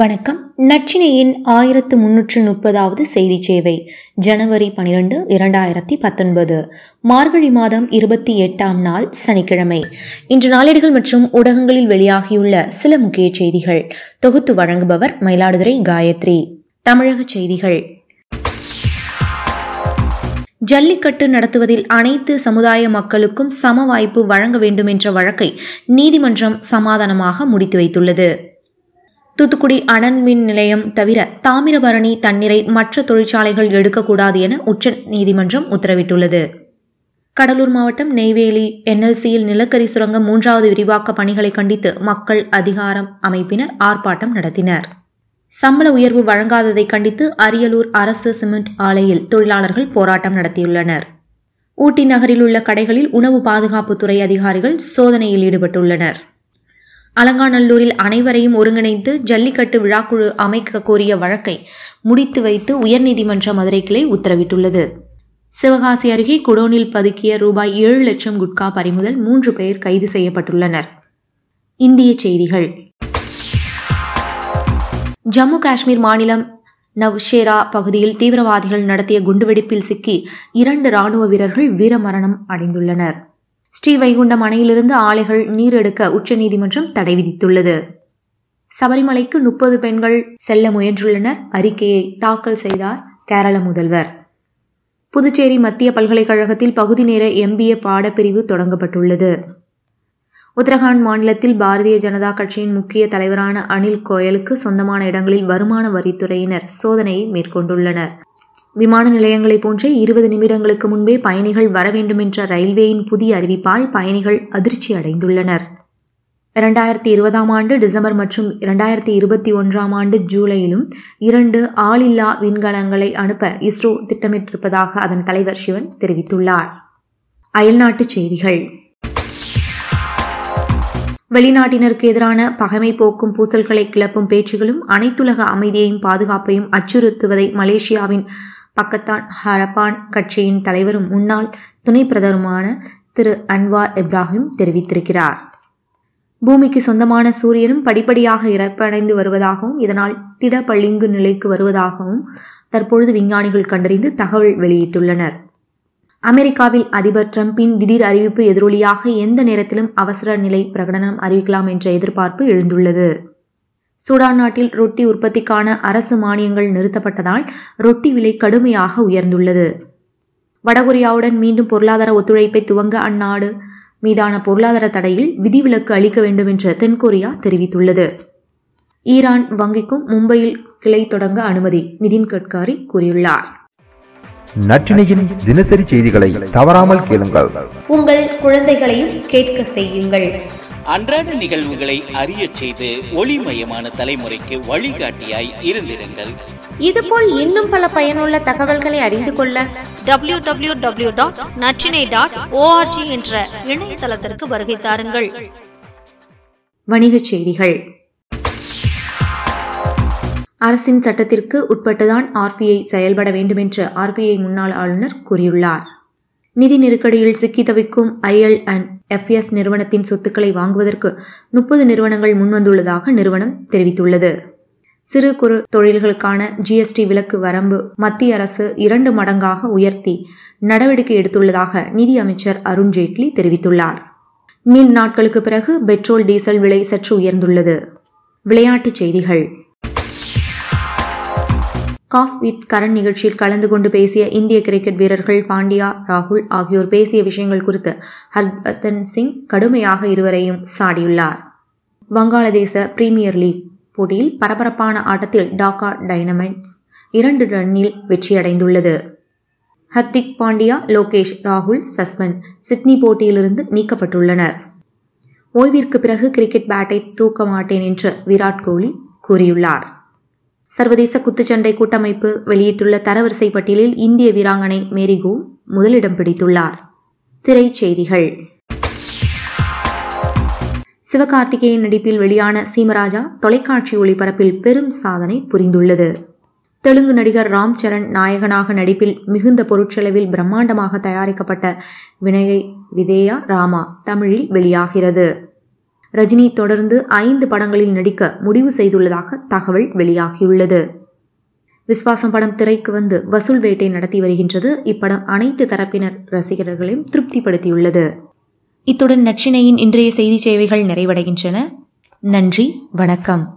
வணக்கம். நச்சினையின் ஆயிரத்து முன்னூற்று முப்பதாவது செய்தி சேவை ஜனவரி பனிரெண்டு இரண்டாயிரத்தி பத்தொன்பது. மார்கழி மாதம் இருபத்தி எட்டாம் நாள் சனிக்கிழமை. இன்று நாளேடுகள் மற்றும் ஊடகங்களில் வெளியாகியுள்ள சில முக்கிய செய்திகள். தொகுத்து வழங்குபவர் மயிலாடுதுறை காயத்ரி. தமிழக செய்திகள். ஜல்லிக்கட்டு நடத்துவதில் அனைத்து சமுதாய மக்களுக்கும் சம வாய்ப்பு வழங்க வேண்டும் என்ற வழக்கை நீதிமன்றம் சமாதானமாக முடித்து வைத்துள்ளது. தூத்துக்குடி அனல் மின் நிலையம் தவிர தாமிரபரணி தண்ணீரை மற்ற தொழிற்சாலைகள் எடுக்கக்கூடாது என உச்ச நீதிமன்றம் உத்தரவிட்டுள்ளது. கடலூர் மாவட்டம் நெய்வேலி என்எல்சியில் நிலக்கரி சுரங்கம் மூன்றாவது விரிவாக்க பணிகளை கண்டித்து மக்கள் அதிகாரம் அமைப்பினர் ஆர்ப்பாட்டம் நடத்தினர். சம்பள உயர்வு வழங்காததை கண்டித்து அரியலூர் அரசு சிமெண்ட் ஆலையில் தொழிலாளர்கள் போராட்டம் நடத்தியுள்ளனர். ஊட்டி நகரில் உள்ள கடைகளில் உணவு பாதுகாப்புத்துறை அதிகாரிகள் சோதனையில் ஈடுபட்டுள்ளனர். அலங்காநல்லூரில் அனைவரையும் ஒருங்கிணைத்து ஜல்லிக்கட்டு விழாக்குழு அமைக்க கோரிய வழக்கை முடித்து வைத்து உயர்நீதிமன்ற மதுரை கிளை உத்தரவிட்டுள்ளது. சிவகாசி அருகே குடோனில் பதுக்கிய ரூபாய் ஏழு லட்சம் குட்கா பறிமுதல் மூன்று பேர் கைது செய்யப்பட்டுள்ளனர். இந்திய செய்திகள். ஜம்மு காஷ்மீர் மாநிலம் நவ்ஷேரா பகுதியில் தீவிரவாதிகள் நடத்திய குண்டுவெடிப்பில் சிக்கி இரண்டு ராணுவ வீரர்கள் வீரமரணம் அடைந்துள்ளனர். ஸ்ரீவைகுண்டம் அணையிலிருந்து ஆலைகள் நீர் எடுக்க உச்சநீதிமன்றம் தடை விதித்துள்ளது. சபரிமலைக்கு முப்பது பெண்கள் செல்ல முயன்றுள்ளனர். அறிக்கையை தாக்கல் செய்தார் கேரள முதல்வர். புதுச்சேரி மத்திய பல்கலைக்கழகத்தில் பகுதி நேர எம்பிஏ பாடப்பிரிவு தொடங்கப்பட்டுள்ளது. உத்தரகாண்ட் மாநிலத்தில் பாரதிய ஜனதா கட்சியின் முக்கிய தலைவரான அனில் கோயலுக்கு சொந்தமான இடங்களில் வருமான வரித்துறையினர் சோதனையை மேற்கொண்டுள்ளனர். விமான நிலையங்களைப் போன்றே இருபது நிமிடங்களுக்கு முன்பே பயணிகள் வர வேண்டுமென்ற ரயில்வேயின் புதிய அறிவிப்பால் பயணிகள் அதிர்ச்சி அடைந்துள்ளனர். இரண்டாயிரத்தி இருபதாம் ஆண்டு டிசம்பர் மற்றும் இரண்டாயிரத்தி இருபத்தி ஒன்றாம் ஆண்டு ஜூலையிலும் இரண்டு ஆளில்லா விண்கலங்களை அனுப்ப இஸ்ரோ திட்டமிட்டிருப்பதாக அதன் தலைவர் சிவன் தெரிவித்துள்ளார். அயல்நாட்டுச் செய்திகள். வெளிநாட்டினருக்கு எதிரான பகைமை போக்கும் பூசல்களை கிளப்பும் பேச்சுகளும் அனைத்துலக அமைதியையும் பாதுகாப்பையும் அச்சுறுத்துவதை மலேசியாவின் பக்கத்தான் ஹரப்பான் கட்சியின் தலைவரும் முன்னாள் துணை பிரதமருமான திரு அன்வார் இப்ராஹிம் தெரிவித்திருக்கிறார். பூமிக்கு சொந்தமான சூரியனும் படிப்படியாக இறப்படைந்து வருவதாகவும் இதனால் திட பளிங்கு நிலைக்கு வருவதாகவும் தற்பொழுது விஞ்ஞானிகள் கண்டறிந்து தகவல் வெளியிட்டுள்ளனர். அமெரிக்காவில் அதிபர் டிரம்பின் திடீர் அறிவிப்பு எதிரொலியாக எந்த நேரத்திலும் அவசர நிலை பிரகடனம் அறிவிக்கலாம் என்ற எதிர்பார்ப்பு எழுந்துள்ளது. சூடான் நாட்டில் ரொட்டி உற்பத்திக்கான அரசு மானியங்கள் நிறுத்தப்பட்டதால் ரொட்டி விலை கடுமையாக உயர்ந்துள்ளது. வடகொரியாவுடன் மீண்டும் பொருளாதார ஒத்துழைப்பை துவங்க அந்நாடு மீதான பொருளாதார தடையில் விதிவிலக்கு அளிக்க வேண்டும் என்று தென்கொரியா தெரிவித்துள்ளது. ஈரான் வங்கிக்கும் மும்பையில் கிளை தொடங்க அனுமதி நிதின் கட்காரி கூறியுள்ளார். நற்றினையின் தினசரி செய்திகளை தவறாமல் கேளுங்கள். உங்கள் குழந்தைகளையும் கேட்க செய்யுங்கள். அன்றாட நிகழ்வுகளை அறிய செய்து ஒளிமயமான தலைமுறைக்கு வழிகாட்டியாய் இருந்திருங்கள் இதுபோல் இன்னும் பல பயனுள்ள தகவல்களை அறிந்து கொள்ள W W W dot Natrinai dot O R G என்ற இணையதளத்திற்கு வருகை தாருங்கள். வணிகச் செய்திகள். அரசின் சட்டத்திற்கு உட்பட்டுதான் ஆர்பிஐ செயல்பட வேண்டும் என்று ஆர்பிஐ முன்னாள் ஆளுநர் கூறியுள்ளார். நிதி நெருக்கடியில் சிக்கி தவிக்கும் ஐஎல் அண்ட் எஃப்எஸ் நிறுவனத்தின் சொத்துக்களை வாங்குவதற்கு முப்பது நிறுவனங்கள் முன்வந்துள்ளதாக நிறுவனம் தெரிவித்துள்ளது. சிறு குறு தொழில்களுக்கான ஜிஎஸ்டி விலக்கு வரம்பு மத்திய அரசு இரண்டு மடங்காக உயர்த்தி நடவடிக்கை எடுத்துள்ளதாக நிதி அமைச்சர் அருண்ஜேட்லி தெரிவித்துள்ளார். நீண்ட நாட்களுக்கு பிறகு பெட்ரோல் டீசல் விலை சற்று உயர்ந்துள்ளது. விளையாட்டுச் செய்திகள். காஃப் வித் கரண் நிகழ்ச்சியில் கலந்து கொண்டு பேசிய இந்திய கிரிக்கெட் வீரர்கள் பாண்டியா ராகுல் ஆகியோர் பேசிய விஷயங்கள் குறித்து ஹர்பத்தன் சிங் கடுமையாக இருவரையும் சாடியுள்ளார். வங்காளதேச பிரீமியர் லீக் போட்டியில் பரபரப்பான ஆட்டத்தில் டாக்கா டைனமைட்ஸ் இரண்டு ரன்னில் வெற்றியடைந்துள்ளது. ஹர்திக் பாண்டியா லோகேஷ் ராகுல் சஸ்பெண்ட் சிட்னி போட்டியிலிருந்து நீக்கப்பட்டுள்ளனர். ஓய்விற்கு பிறகு கிரிக்கெட் பேட்டை தூக்க மாட்டேன் என்று விராட் கோலி கூறியுள்ளார். சர்வதேச குத்துச்சண்டை கூட்டமைப்பு வெளியிட்டுள்ள தரவரிசை பட்டியலில் இந்திய வீராங்கனை மேரிகோ முதலிடம் பிடித்துள்ளார். திரைச்செய்திகள் சிவகார்த்திகேயன் நடிப்பில் வெளியான சீமராஜா தொலைக்காட்சி ஒளிபரப்பில் பெரும் சாதனை புரிந்துள்ளது. தெலுங்கு நடிகர் ராம் சரண் நாயகனாக நடிப்பில் மிகுந்த பொருட்செலவில் பிரம்மாண்டமாக தயாரிக்கப்பட்ட வினயை விதேயா ராமா தமிழில் வெளியாகிறது. ரஜினி தொடர்ந்து ஐந்து படங்களில் நடிக்க முடிவு செய்துள்ளதாக தகவல் வெளியாகியுள்ளது. விஸ்வாசம் படம் திரைக்கு வந்து வசூல் வேட்டை நடத்தி வருகின்றது. இப்படம் அனைத்து தரப்பினர் ரசிகர்களையும் திருப்திப்படுத்தியுள்ளது. இத்துடன் நச்சினையின் இன்றைய செய்தி சேவைகள் நிறைவடைகின்றன. நன்றி வணக்கம்.